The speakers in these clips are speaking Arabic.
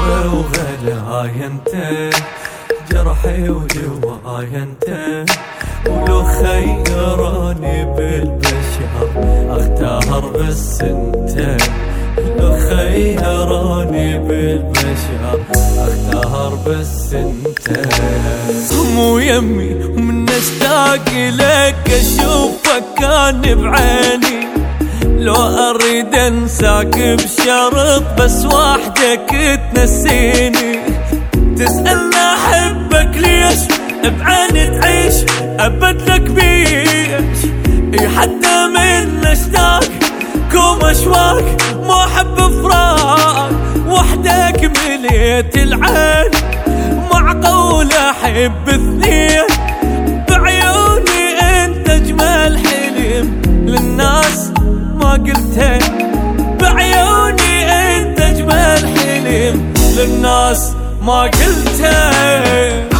بلاي انت جرحي ودواي انت ولو خيروني بالبشر أختار بس انت لو خيروني بالبشر أختار بس انت مو يمي ومن اشتاق لك أشوفك كان بعيني. لو اريد انساك بشرط بس وحدك تنسيني. تسألنا أحبك ليش؟ بعيني تعيش أبد لك بيش. حتى من أشتاق كوم أشواق ما احب فراق. وحدك مليت العين معقول أحب اثنين. ما بعيوني انت اجمل حلم للناس ما قلتين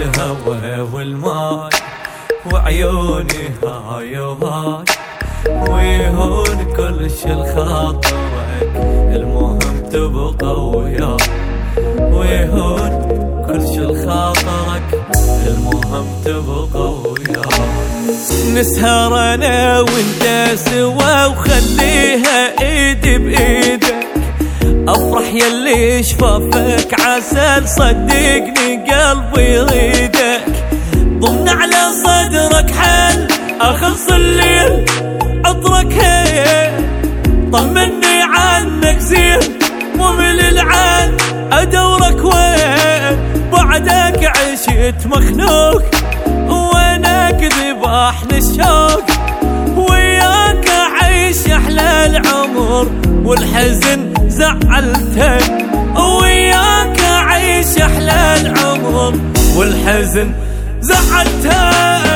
الهوى والماي وعيوني هاي وهاي. ويهون كل شي لخاطرك المهم تبقى وياي. ويهون كل شي لخاطرك المهم تبقى وياي. نسهر أنا وانت سوا وخليها ايدي بايدك أفرح يلي شفافك عسل صدقني قلبي يريدك. ضمن على صدرك حل اخلص الليل عطرك هي. طمني عنك زين ومن العين أدورك وين. بعدك عشت مخنوق وينك ذبحني الشوق. وياك أعيش أحلى العمر والحزن زعلتك وياك اعيش أحلى العمر والحزن زعلتك.